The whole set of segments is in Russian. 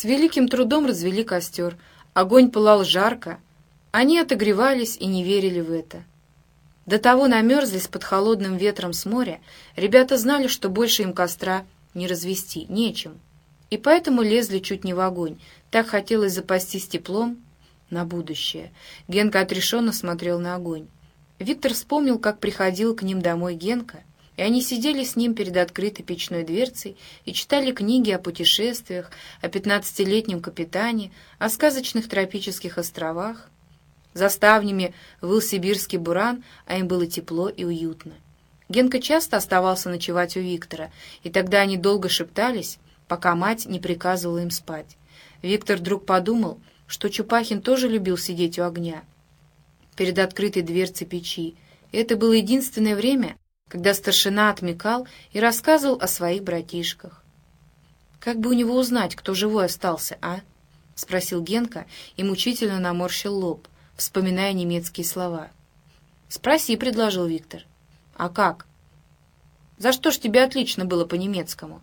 С великим трудом развели костер. Огонь пылал жарко. Они отогревались и не верили в это. До того намерзлись под холодным ветром с моря, ребята знали, что больше им костра не развести, нечем. И поэтому лезли чуть не в огонь. Так хотелось запастись теплом на будущее. Генка отрешенно смотрел на огонь. Виктор вспомнил, как приходил к ним домой Генка, и они сидели с ним перед открытой печной дверцей и читали книги о путешествиях, о пятнадцатилетнем капитане, о сказочных тропических островах. За ставнями выл сибирский буран, а им было тепло и уютно. Генка часто оставался ночевать у Виктора, и тогда они долго шептались, пока мать не приказывала им спать. Виктор вдруг подумал, что Чупахин тоже любил сидеть у огня, перед открытой дверцей печи, и это было единственное время, когда старшина отмекал и рассказывал о своих братишках. «Как бы у него узнать, кто живой остался, а?» — спросил Генка и мучительно наморщил лоб, вспоминая немецкие слова. «Спроси», — предложил Виктор. «А как?» «За что ж тебе отлично было по-немецкому?»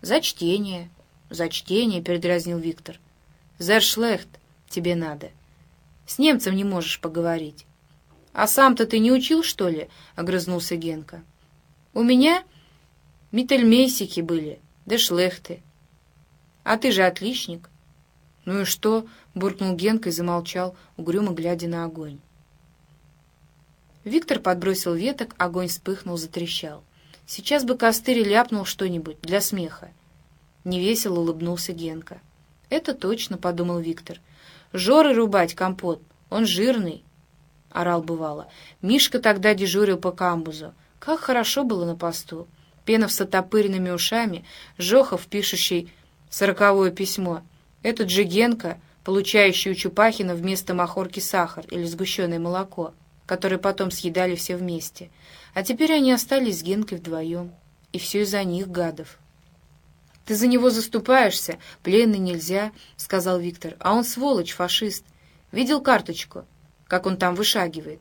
«За чтение». «За чтение», — передразнил Виктор. «За шлехт тебе надо. С немцем не можешь поговорить». «А сам-то ты не учил, что ли?» — огрызнулся Генка. «У меня миттельмейсики были, да шлехты. А ты же отличник». «Ну и что?» — буркнул Генка и замолчал, угрюмо глядя на огонь. Виктор подбросил веток, огонь вспыхнул, затрещал. Сейчас бы костырь ляпнул что-нибудь для смеха. Невесело улыбнулся Генка. «Это точно», — подумал Виктор. «Жоры рубать компот, он жирный», — орал бывало. Мишка тогда дежурил по камбузу. Как хорошо было на посту. Пенов с отопыренными ушами, Жохов, пишущий сороковое письмо. Этот же Генка, получающий у Чупахина вместо махорки сахар или сгущенное молоко, которое потом съедали все вместе. А теперь они остались с Генкой вдвоем. И все из-за них, гадов. «Ты за него заступаешься, пленный нельзя», — сказал Виктор. «А он сволочь, фашист. Видел карточку, как он там вышагивает?»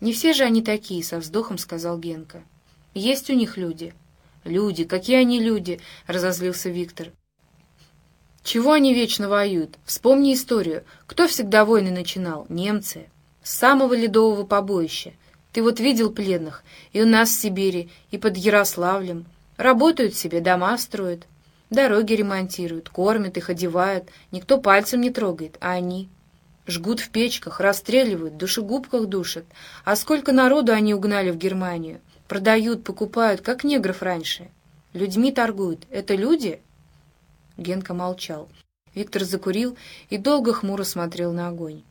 «Не все же они такие», — со вздохом сказал Генка. «Есть у них люди». «Люди? Какие они люди?» — разозлился Виктор. «Чего они вечно воюют? Вспомни историю. Кто всегда войны начинал? Немцы. С самого ледового побоища. Ты вот видел пленных и у нас в Сибири, и под Ярославлем. Работают себе, дома строят, дороги ремонтируют, кормят их, одевают. Никто пальцем не трогает, а они... Жгут в печках, расстреливают, душегубках душат. А сколько народу они угнали в Германию? Продают, покупают, как негров раньше. Людьми торгуют. Это люди?» Генка молчал. Виктор закурил и долго хмуро смотрел на огонь.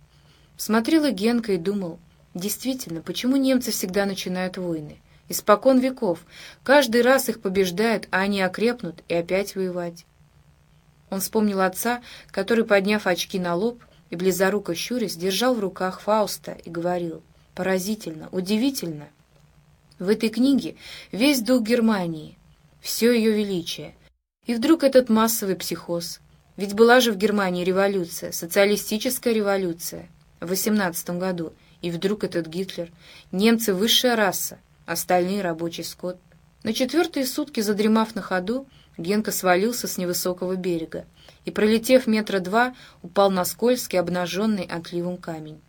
Смотрел и Генка и думал, действительно, почему немцы всегда начинают войны? Испокон веков. Каждый раз их побеждают, а они окрепнут и опять воевать. Он вспомнил отца, который, подняв очки на лоб и близоруко щурясь, держал в руках Фауста и говорил «Поразительно, удивительно». В этой книге весь дух Германии, все ее величие. И вдруг этот массовый психоз. Ведь была же в Германии революция, социалистическая революция в 18 году. И вдруг этот Гитлер. Немцы — высшая раса, остальные — рабочий скот. На четвертые сутки, задремав на ходу, Генка свалился с невысокого берега и, пролетев метра два, упал на скользкий, обнаженный отливом камень.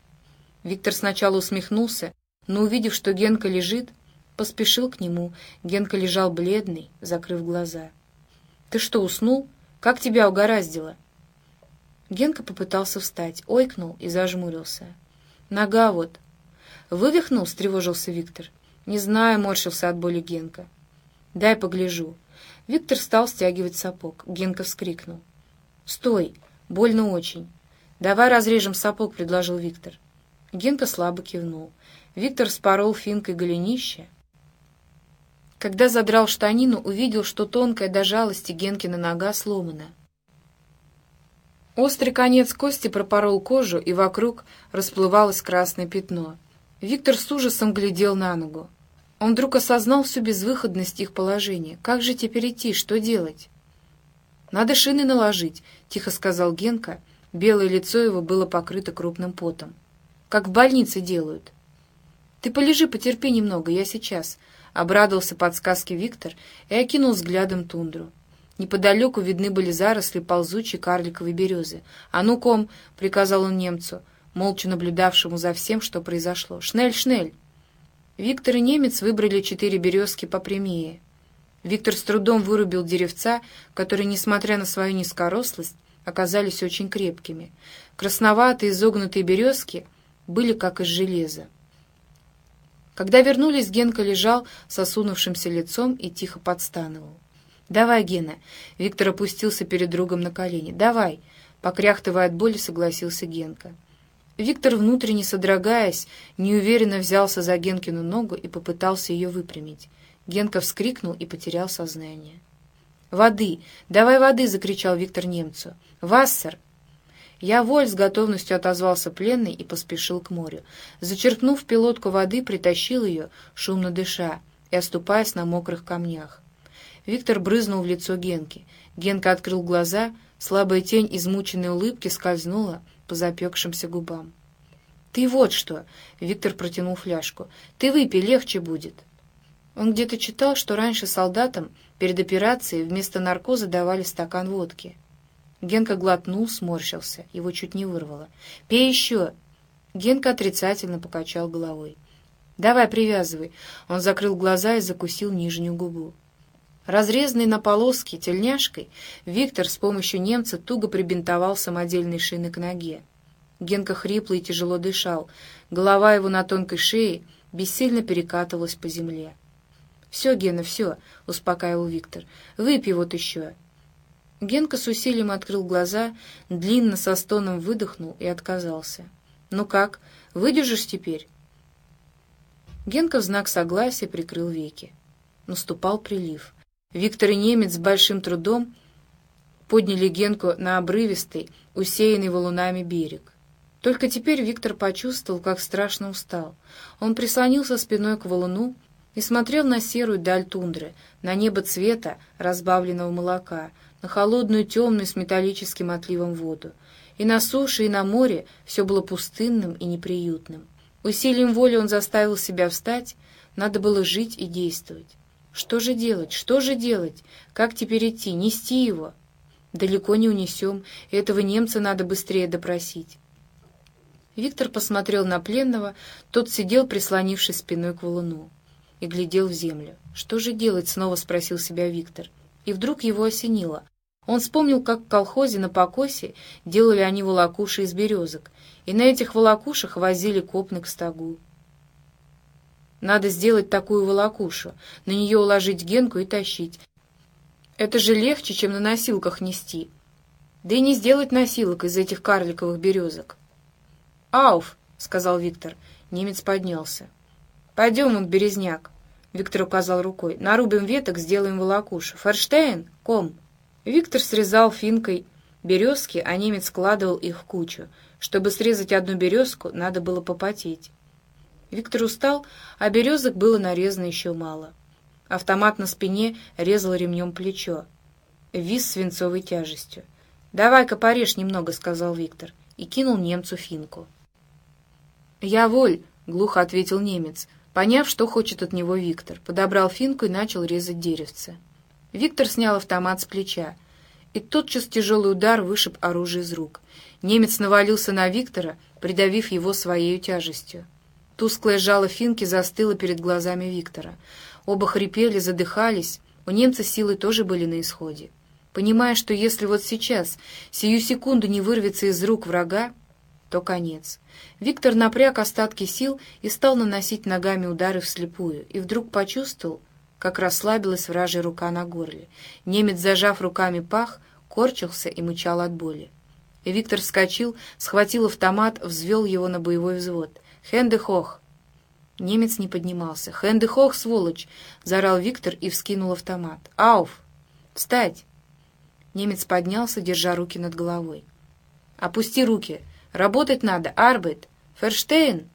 Виктор сначала усмехнулся, но, увидев, что Генка лежит, поспешил к нему. Генка лежал бледный, закрыв глаза. «Ты что, уснул? Как тебя угораздило?» Генка попытался встать, ойкнул и зажмурился. «Нога вот». «Вывихнул?» — встревожился Виктор. «Не знаю», — морщился от боли Генка. «Дай погляжу». Виктор стал стягивать сапог. Генка вскрикнул. «Стой! Больно очень!» «Давай разрежем сапог», — предложил Виктор. Генка слабо кивнул. Виктор спорол финкой голенище. Когда задрал штанину, увидел, что тонкая до жалости Генкина нога сломана. Острый конец кости пропорол кожу, и вокруг расплывалось красное пятно. Виктор с ужасом глядел на ногу. Он вдруг осознал всю безвыходность их положения. Как же теперь идти? Что делать? «Надо шины наложить», — тихо сказал Генка. Белое лицо его было покрыто крупным потом. «Как в больнице делают». «Ты полежи, потерпи немного, я сейчас», — обрадовался подсказке Виктор и окинул взглядом тундру. Неподалеку видны были заросли ползучей карликовой березы. «А ну, ком!» — приказал он немцу, молча наблюдавшему за всем, что произошло. «Шнель, шнель!» Виктор и немец выбрали четыре березки попрямее. Виктор с трудом вырубил деревца, которые, несмотря на свою низкорослость, оказались очень крепкими. Красноватые изогнутые березки были как из железа. Когда вернулись, Генка лежал с осунувшимся лицом и тихо подстанывал. «Давай, Гена!» Виктор опустился перед другом на колени. «Давай!» Покряхтывая от боли, согласился Генка. Виктор, внутренне содрогаясь, неуверенно взялся за Генкину ногу и попытался ее выпрямить. Генка вскрикнул и потерял сознание. «Воды! Давай воды!» — закричал Виктор немцу. «Вассер!» «Я воль!» — с готовностью отозвался пленный и поспешил к морю. Зачерпнув пилотку воды, притащил ее, шумно дыша и оступаясь на мокрых камнях. Виктор брызнул в лицо Генки. Генка открыл глаза, слабая тень измученной улыбки скользнула по запекшимся губам. «Ты вот что!» — Виктор протянул фляжку. «Ты выпей, легче будет!» Он где-то читал, что раньше солдатам перед операцией вместо наркоза давали стакан водки. Генка глотнул, сморщился, его чуть не вырвало. «Пей еще!» Генка отрицательно покачал головой. «Давай, привязывай!» Он закрыл глаза и закусил нижнюю губу. Разрезанный на полоски тельняшкой, Виктор с помощью немца туго прибинтовал самодельной шины к ноге. Генка хрипло и тяжело дышал, голова его на тонкой шее бессильно перекатывалась по земле. «Все, Гена, все», — успокаивал Виктор. «Выпей вот еще». Генка с усилием открыл глаза, длинно со стоном выдохнул и отказался. «Ну как, выдержишь теперь?» Генка в знак согласия прикрыл веки. Наступал прилив. Виктор и немец с большим трудом подняли Генку на обрывистый, усеянный валунами берег. Только теперь Виктор почувствовал, как страшно устал. Он прислонился спиной к валуну и смотрел на серую даль тундры, на небо цвета разбавленного молока, на холодную темную с металлическим отливом воду. И на суше, и на море все было пустынным и неприютным. Усилием воли он заставил себя встать, надо было жить и действовать. Что же делать? Что же делать? Как теперь идти? Нести его? Далеко не унесем, этого немца надо быстрее допросить. Виктор посмотрел на пленного, тот сидел, прислонившись спиной к валуну и глядел в землю. «Что же делать?» — снова спросил себя Виктор. И вдруг его осенило. Он вспомнил, как в колхозе на покосе делали они волокуши из березок, и на этих волокушах возили копны к стогу. Надо сделать такую волокушу, на нее уложить генку и тащить. Это же легче, чем на носилках нести. Да и не сделать носилок из этих карликовых березок. «Ауф!» — сказал Виктор. Немец поднялся. «Пойдем, он березняк», — Виктор указал рукой. «Нарубим веток, сделаем волокушу. Ферштейн? Ком?» Виктор срезал финкой березки, а немец складывал их в кучу. Чтобы срезать одну березку, надо было попотеть. Виктор устал, а березок было нарезано еще мало. Автомат на спине резал ремнем плечо. Вис свинцовой тяжестью. «Давай-ка порежь немного», — сказал Виктор, и кинул немцу финку. «Я воль», — глухо ответил немец, — Поняв, что хочет от него Виктор, подобрал финку и начал резать деревце. Виктор снял автомат с плеча, и тотчас тяжелый удар вышиб оружие из рук. Немец навалился на Виктора, придавив его своей тяжестью. Тусклое жало финки застыло перед глазами Виктора. Оба хрипели, задыхались, у немца силы тоже были на исходе. Понимая, что если вот сейчас, сию секунду не вырвется из рук врага, то конец. Виктор напряг остатки сил и стал наносить ногами удары вслепую, и вдруг почувствовал, как расслабилась вражья рука на горле. Немец, зажав руками пах, корчился и мычал от боли. И Виктор вскочил, схватил автомат, взвел его на боевой взвод. «Хенде хох!» Немец не поднимался. «Хенде хох, сволочь!» — заорал Виктор и вскинул автомат. «Ауф! Встать!» Немец поднялся, держа руки над головой. «Опусти руки!» Работать надо, Арбет. Ферштейн.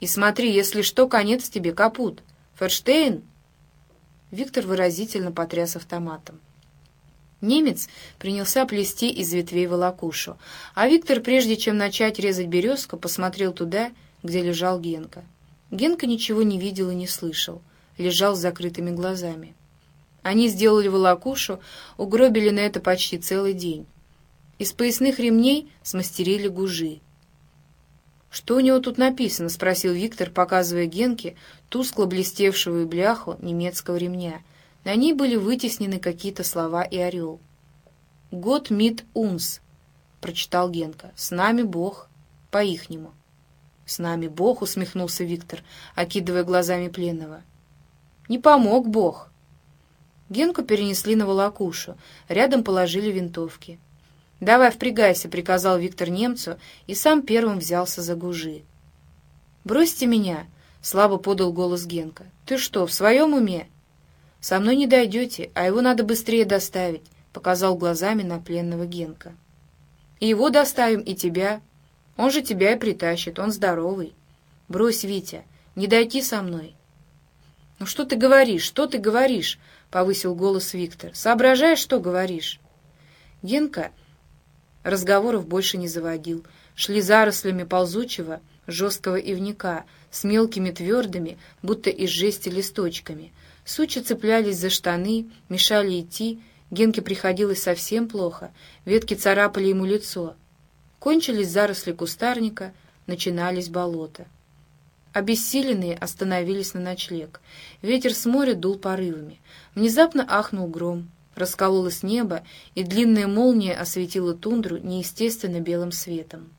И смотри, если что, конец тебе, капут. Ферштейн. Виктор выразительно потряс автоматом. Немец принялся плести из ветвей волокушу, а Виктор, прежде чем начать резать березку, посмотрел туда, где лежал Генка. Генка ничего не видел и не слышал, лежал с закрытыми глазами. Они сделали волокушу, угробили на это почти целый день. Из поясных ремней смастерили гужи. «Что у него тут написано?» — спросил Виктор, показывая Генке тускло блестевшую бляху немецкого ремня. На ней были вытеснены какие-то слова и орел. «Год мит унс», — прочитал Генка. «С нами Бог, по-ихнему». «С нами Бог», — усмехнулся Виктор, окидывая глазами пленного. «Не помог Бог». Генку перенесли на волокушу, рядом положили винтовки. «Давай впрягайся», — приказал Виктор немцу и сам первым взялся за гужи. «Бросьте меня», — слабо подал голос Генка. «Ты что, в своем уме?» «Со мной не дойдете, а его надо быстрее доставить», — показал глазами на пленного Генка. «И его доставим, и тебя. Он же тебя и притащит, он здоровый. Брось, Витя, не дойти со мной». «Ну что ты говоришь, что ты говоришь?» — повысил голос Виктор. «Соображаешь, что говоришь?» Генка разговоров больше не заводил. Шли зарослями ползучего, жесткого ивника, с мелкими твердыми, будто из жести листочками. Сучи цеплялись за штаны, мешали идти, Генке приходилось совсем плохо, ветки царапали ему лицо. Кончились заросли кустарника, начинались болота. Обессиленные остановились на ночлег. Ветер с моря дул порывами. Внезапно ахнул гром. Раскололось небо, и длинная молния осветила тундру неестественно белым светом.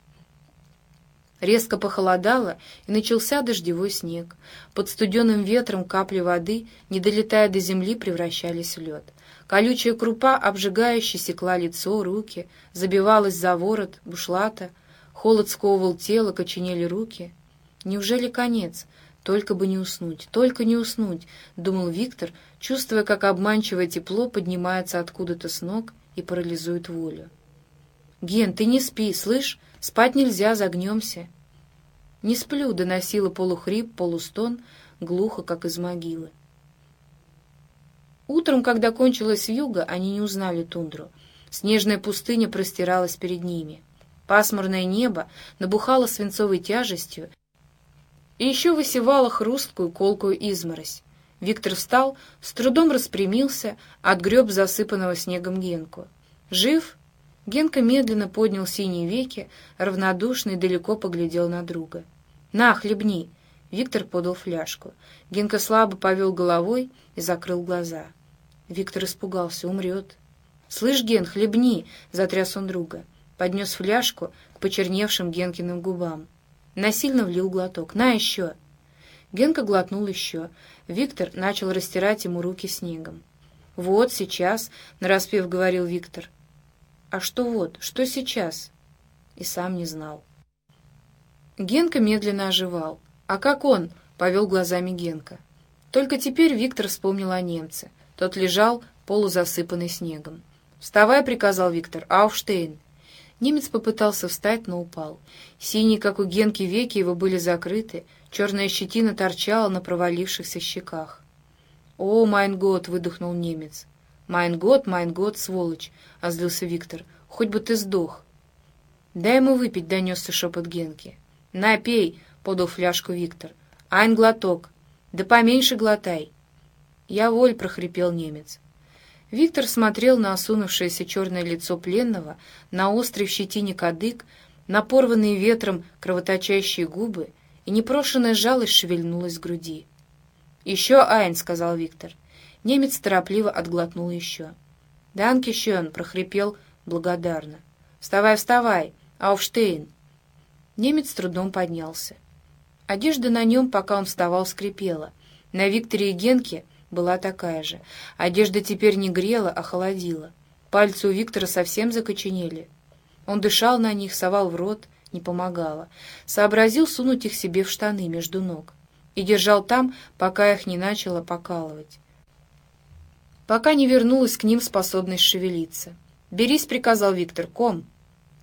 Резко похолодало, и начался дождевой снег. Под студеным ветром капли воды, не долетая до земли, превращались в лед. Колючая крупа обжигающе секла лицо, руки, забивалась за ворот, бушлата. Холод сковывал тело, коченели руки. Неужели конец? Только бы не уснуть, только не уснуть, — думал Виктор, чувствуя, как обманчивое тепло поднимается откуда-то с ног и парализует волю. «Ген, ты не спи, слышь? Спать нельзя, загнемся». «Не сплю», — доносила полухрип, полустон, глухо, как из могилы. Утром, когда кончилась вьюга, они не узнали тундру. Снежная пустыня простиралась перед ними. Пасмурное небо набухало свинцовой тяжестью и еще высевало хрусткую колкую изморозь. Виктор встал, с трудом распрямился, отгреб засыпанного снегом Генку. «Жив?» Генка медленно поднял синие веки, равнодушно и далеко поглядел на друга. «На, хлебни!» Виктор подал фляжку. Генка слабо повел головой и закрыл глаза. Виктор испугался, умрет. «Слышь, Ген, хлебни!» — затряс он друга. Поднес фляжку к почерневшим Генкиным губам. Насильно влил глоток. «На еще!» Генка глотнул еще. Виктор начал растирать ему руки снегом. «Вот сейчас», — нараспев говорил Виктор. «А что вот? Что сейчас?» И сам не знал. Генка медленно оживал. «А как он?» — повел глазами Генка. Только теперь Виктор вспомнил о немце. Тот лежал, полузасыпанный снегом. «Вставай», — приказал Виктор. «Aufstehen». Немец попытался встать, но упал. Синие, как у Генки, веки его были закрыты, черная щетина торчала на провалившихся щеках. «О, mein Gott!» — выдохнул немец. «Mein Gott, mein Gott, сволочь!» — озлился Виктор. «Хоть бы ты сдох!» «Дай ему выпить!» — донесся шепот Генки. «На, пей!» — подал фляжку Виктор. «Айн глоток!» «Да поменьше глотай!» «Я воль!» — прохрипел немец. Виктор смотрел на осунувшееся черное лицо пленного, на острый в щетине кадык, на порванные ветром кровоточащие губы, и непрошенная жалость шевельнулась в груди. «Еще Айн», — сказал Виктор. Немец торопливо отглотнул еще. «Данки Шön», — прохрипел благодарно. «Вставай, вставай! Ауфштейн!» Немец с трудом поднялся. Одежда на нем, пока он вставал, скрипела. На Викторе и Генке была такая же. Одежда теперь не грела, а холодила. Пальцы у Виктора совсем закоченели. Он дышал на них, совал в рот, не помогало. Сообразил сунуть их себе в штаны между ног. И держал там, пока их не начало покалывать. Пока не вернулась к ним способность шевелиться. «Берись», — приказал Виктор, — «ком».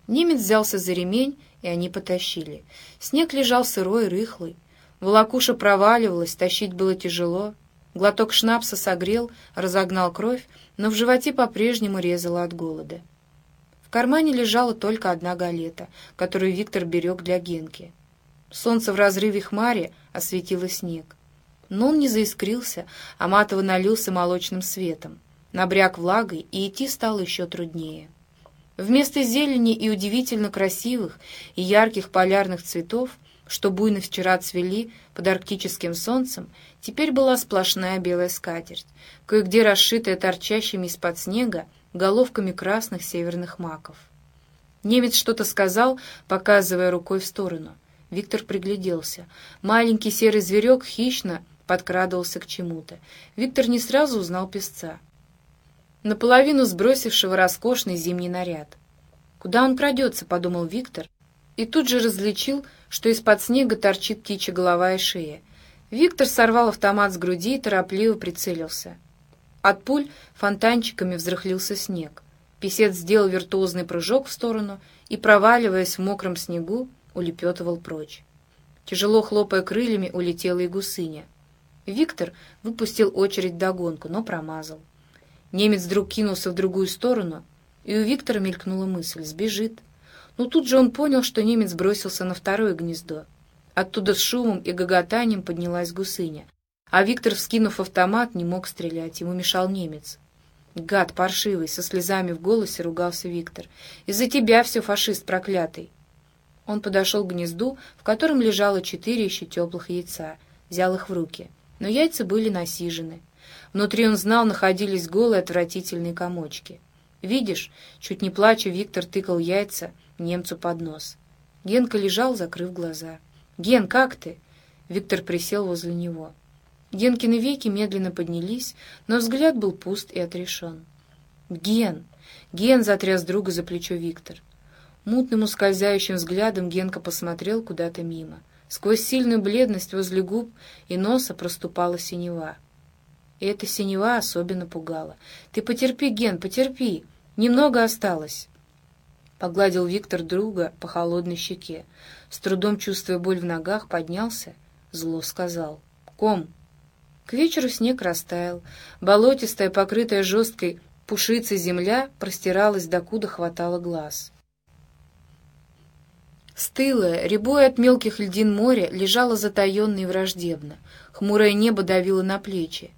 Немец взялся за ремень, и они потащили. Снег лежал сырой рыхлый. Волокуша проваливалась, тащить было тяжело. Глоток шнапса согрел, разогнал кровь, но в животе по-прежнему резало от голода. В кармане лежала только одна галета, которую Виктор берег для Генки. Солнце в разрыве хмари осветило снег. Но он не заискрился, а матово налился молочным светом. Набряк влагой, и идти стало еще труднее. Вместо зелени и удивительно красивых и ярких полярных цветов, что буйно вчера цвели под арктическим солнцем, теперь была сплошная белая скатерть, кое-где расшитая торчащими из-под снега головками красных северных маков. Немец что-то сказал, показывая рукой в сторону. Виктор пригляделся. Маленький серый зверек хищно подкрадывался к чему-то. Виктор не сразу узнал песца. Наполовину сбросившего роскошный зимний наряд. «Куда он крадется?» — подумал Виктор. И тут же различил, что из-под снега торчит птичья голова и шея. Виктор сорвал автомат с груди и торопливо прицелился. От пуль фонтанчиками взрыхлился снег. Песец сделал виртуозный прыжок в сторону и, проваливаясь в мокром снегу, улепетывал прочь. Тяжело хлопая крыльями, улетела и гусыня. Виктор выпустил очередь догонку, но промазал. Немец вдруг кинулся в другую сторону, и у Виктора мелькнула мысль — сбежит. Но тут же он понял, что немец бросился на второе гнездо. Оттуда с шумом и гоготанием поднялась гусыня. А Виктор, вскинув автомат, не мог стрелять, ему мешал немец. «Гад паршивый!» — со слезами в голосе ругался Виктор. «Из-за тебя все, фашист проклятый!» Он подошел к гнезду, в котором лежало четыре еще теплых яйца, взял их в руки. Но яйца были насижены. Внутри он знал, находились голые отвратительные комочки. «Видишь?» — чуть не плача, Виктор тыкал яйца немцу под нос. Генка лежал, закрыв глаза. «Ген, как ты?» Виктор присел возле него. Генкины веки медленно поднялись, но взгляд был пуст и отрешен. «Ген!» Ген затряс друга за плечо Виктор. Мутным ускользающим взглядом Генка посмотрел куда-то мимо. Сквозь сильную бледность возле губ и носа проступала синева. И эта синева особенно пугала. «Ты потерпи, Ген, потерпи! Немного осталось!» Погладил Виктор друга по холодной щеке. С трудом чувствуя боль в ногах, поднялся, зло сказал. «Ком!» К вечеру снег растаял. Болотистая, покрытая жесткой пушицей земля простиралась, докуда хватало глаз. Стылое, рябое от мелких льдин море лежало затаенно и враждебно. Хмурое небо давило на плечи.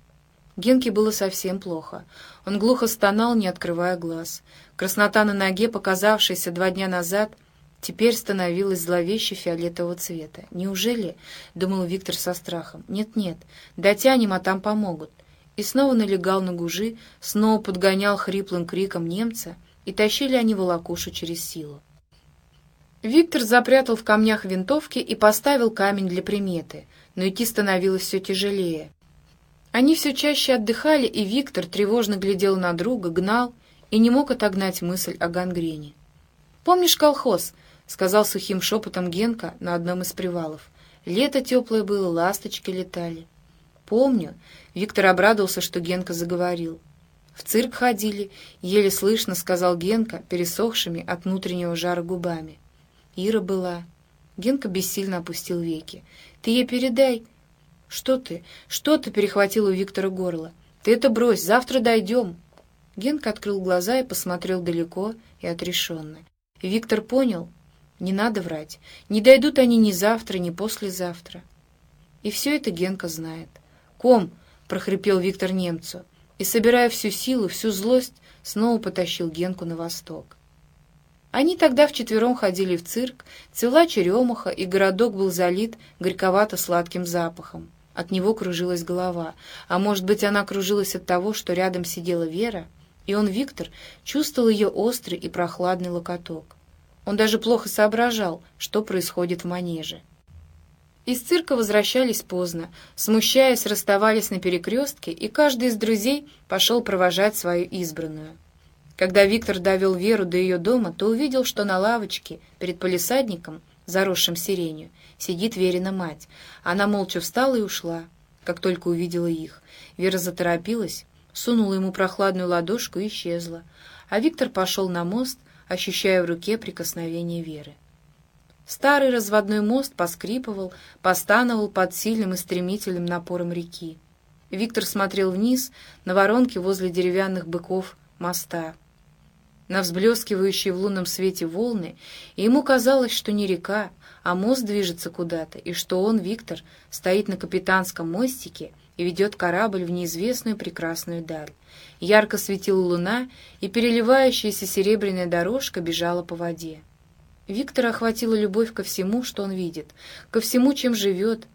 Генке было совсем плохо. Он глухо стонал, не открывая глаз. Краснота на ноге, показавшаяся два дня назад, теперь становилась зловеще фиолетового цвета. «Неужели?» — думал Виктор со страхом. «Нет-нет, дотянем, а там помогут». И снова налегал на гужи, снова подгонял хриплым криком немца, и тащили они волокушу через силу. Виктор запрятал в камнях винтовки и поставил камень для приметы, но идти становилось все тяжелее. Они все чаще отдыхали, и Виктор тревожно глядел на друга, гнал и не мог отогнать мысль о гангрене. «Помнишь колхоз?» — сказал сухим шепотом Генка на одном из привалов. «Лето теплое было, ласточки летали». «Помню». Виктор обрадовался, что Генка заговорил. «В цирк ходили», — еле слышно сказал Генка, пересохшими от внутреннего жара губами. Ира была. Генка бессильно опустил веки. «Ты ей передай». «Что ты? Что ты?» — перехватил у Виктора горло. «Ты это брось, завтра дойдем». Генка открыл глаза и посмотрел далеко и отрешенно. Виктор понял, не надо врать. Не дойдут они ни завтра, ни послезавтра. И все это Генка знает. «Ком!» — прохрипел Виктор немцу. И, собирая всю силу, всю злость, снова потащил Генку на восток. Они тогда вчетвером ходили в цирк, цвела черемуха, и городок был залит горьковато-сладким запахом. От него кружилась голова, а может быть, она кружилась от того, что рядом сидела Вера, и он, Виктор, чувствовал ее острый и прохладный локоток. Он даже плохо соображал, что происходит в манеже. Из цирка возвращались поздно, смущаясь, расставались на перекрестке, и каждый из друзей пошел провожать свою избранную. Когда Виктор довел Веру до ее дома, то увидел, что на лавочке перед полисадником, заросшим сиренью, сидит Верина мать. Она молча встала и ушла, как только увидела их. Вера заторопилась, сунула ему прохладную ладошку и исчезла. А Виктор пошел на мост, ощущая в руке прикосновение Веры. Старый разводной мост поскрипывал, постановал под сильным и стремительным напором реки. Виктор смотрел вниз, на воронки возле деревянных быков моста. на взблескивающие в лунном свете волны, и ему казалось, что не река, а мост движется куда-то, и что он, Виктор, стоит на капитанском мостике и ведет корабль в неизвестную прекрасную даль. Ярко светила луна, и переливающаяся серебряная дорожка бежала по воде. Виктора охватила любовь ко всему, что он видит, ко всему, чем живет.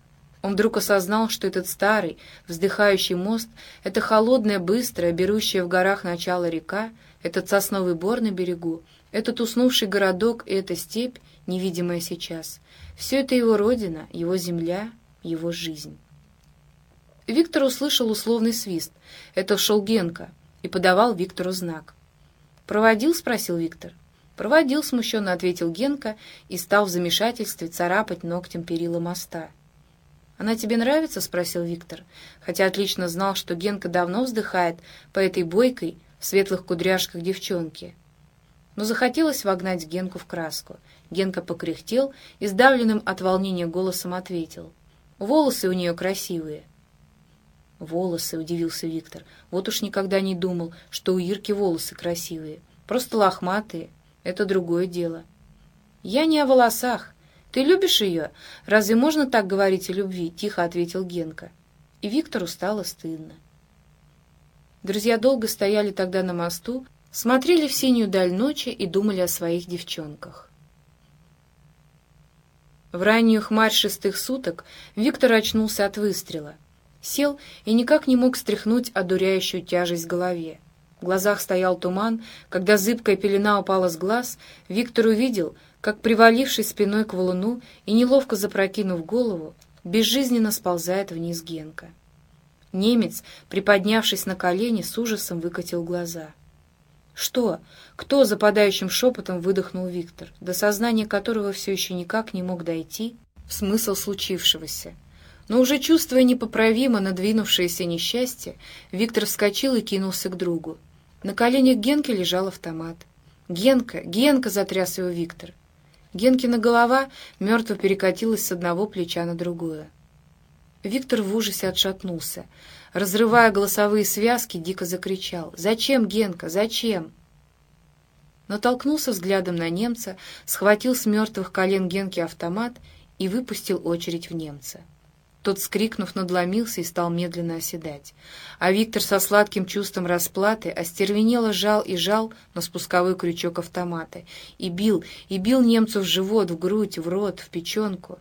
Он вдруг осознал, что этот старый, вздыхающий мост, это холодная, быстрая, берущая в горах начало река, этот сосновый бор на берегу, этот уснувший городок и эта степь, невидимая сейчас. Все это его родина, его земля, его жизнь. Виктор услышал условный свист. Это шел Генка и подавал Виктору знак. «Проводил?» — спросил Виктор. «Проводил», — смущенно ответил Генка и стал в замешательстве царапать ногтем перила моста. «Она тебе нравится?» — спросил Виктор, хотя отлично знал, что Генка давно вздыхает по этой бойкой в светлых кудряшках девчонки. Но захотелось вогнать Генку в краску. Генка покряхтел и сдавленным от волнения голосом ответил. «Волосы у нее красивые». «Волосы», — удивился Виктор. «Вот уж никогда не думал, что у Ирки волосы красивые. Просто лохматые. Это другое дело». «Я не о волосах. Ты любишь ее? Разве можно так говорить о любви?» — тихо ответил Генка. И Виктору стало стыдно. Друзья долго стояли тогда на мосту, смотрели в синюю даль ночи и думали о своих девчонках. В раннюю хмарь шестых суток Виктор очнулся от выстрела — Сел и никак не мог стряхнуть одуряющую тяжесть в голове. В глазах стоял туман. Когда зыбкая пелена упала с глаз, Виктор увидел, как, привалившись спиной к валуну и неловко запрокинув голову, безжизненно сползает вниз Генка. Немец, приподнявшись на колени, с ужасом выкатил глаза. «Что? Кто?» — западающим шепотом выдохнул Виктор, до сознания которого все еще никак не мог дойти в смысл случившегося. Но уже чувствуя непоправимо надвинувшееся несчастье, Виктор вскочил и кинулся к другу. На коленях Генки лежал автомат. «Генка! Генка!» — затряс его Виктор. Генкина голова мертво перекатилась с одного плеча на другое. Виктор в ужасе отшатнулся. Разрывая голосовые связки, дико закричал. «Зачем, Генка? Зачем?» Натолкнулся взглядом на немца, схватил с мертвых колен Генки автомат и выпустил очередь в немца. Тот, скрикнув, надломился и стал медленно оседать. А Виктор со сладким чувством расплаты остервенело жал и жал на спусковой крючок автомата. И бил, и бил немцу в живот, в грудь, в рот, в печенку.